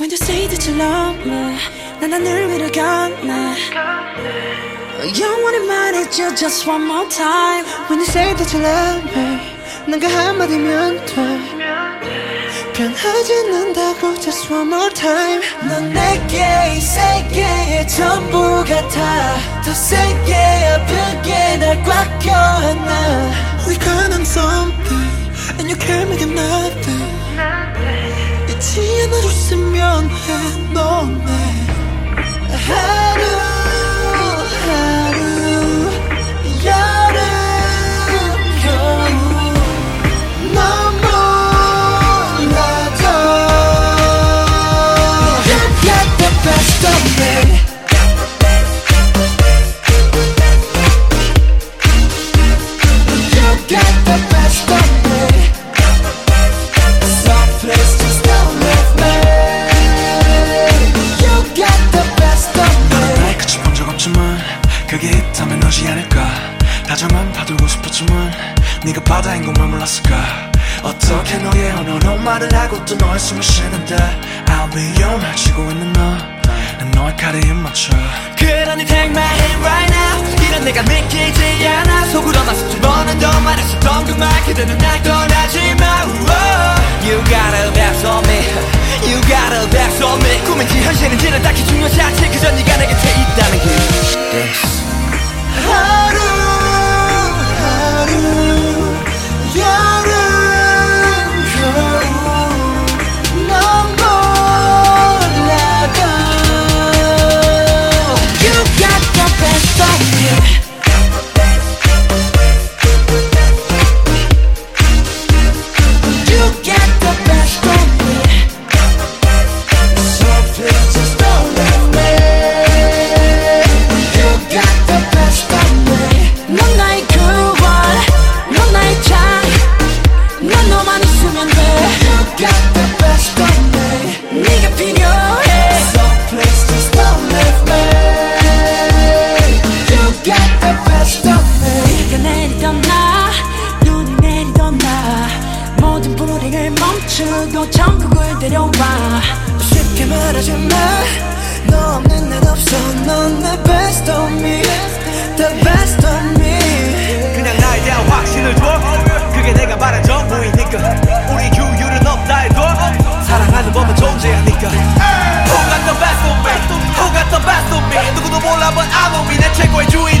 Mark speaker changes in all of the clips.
Speaker 1: When you say that you love me 난 하늘 위를 건네 영원히 말해줘 just one more time When you say that you love me 난 그 한마디면 돼 변하지 않는다고 just one more time 넌 내게 이 세계의 전부 같아 더 세게 아프게 날 꽉 껴안아 We got on something and you can't make it nothing 잊지 않아줬으면 해 너네
Speaker 2: 그게 있다면 오지 않을까? 다정한 파두고 싶었지만 네가 바다인 것만 몰랐을까? 어떻게 너의 언어로 말을 하고 또 너의 숨을 쉬는데? I'll be your 말 치고 있는 너난 너의 칼에 힘 맞춰.
Speaker 3: 그러니 take my hand right now. 이런 내가 믿기지 않아. 속으로만 수천 번은 더 말했었던 그말 그대는 날 떠나지 마. You got a best on me. You got a best on me. 꿈인지 현실인지는 딱히 중요하지
Speaker 1: 내리던 나 눈이 내리던 나 모든 불행을 멈추고 천국을 데려와. 쉽게 말하지만 너 없는 날 없어. 넌 내 best of me The best of me.
Speaker 3: 그냥 나에 대한 확신을 줘. 그게 내가 말한 전부이니까. 우리 규율은 없다 해도 사랑하는 법은 존재하니까. Who got the best of me? Who got the best of me? 누구도 몰라 but I know me 내 최고의 주인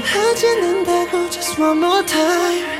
Speaker 1: 변하지 않는다고 just one more time